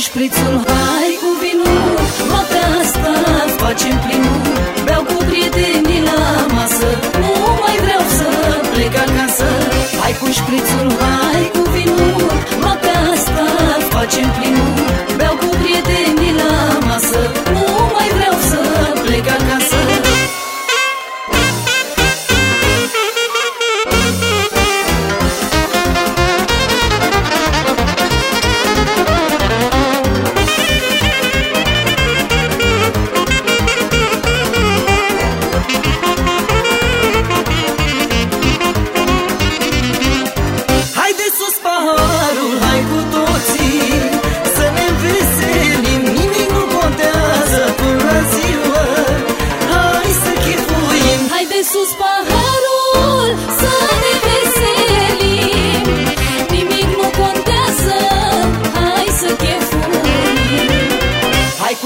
șprițul, hai cu vinul Noaptea asta facem plinul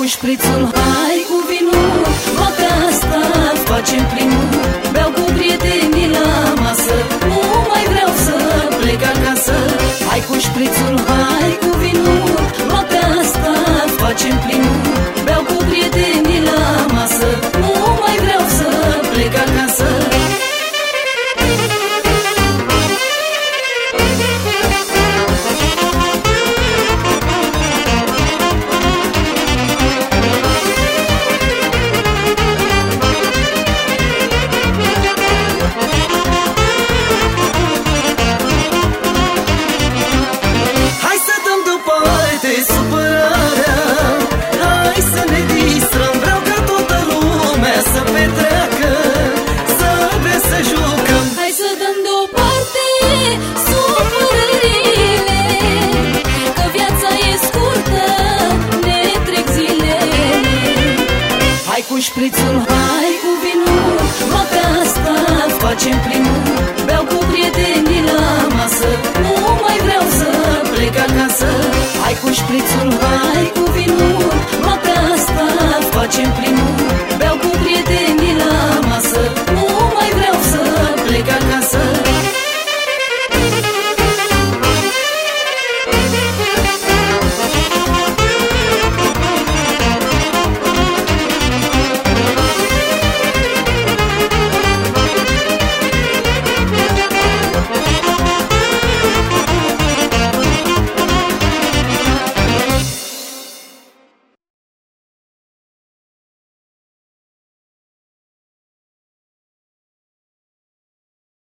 cu șprițul, hai cu vinul Noaptea asta facem primul. Beau cu prietenii la masă Nu mai vreau să plec acasă. Hai cu șprițul, hai cu șprițul Hai cu vinul, noaptea asta facem primul Beau cu prietenii la masă Nu mai vreau să plec acasă. Hai cu șprițul, hai cu vinul Noaptea asta facem primul Beau cu prietenii la masă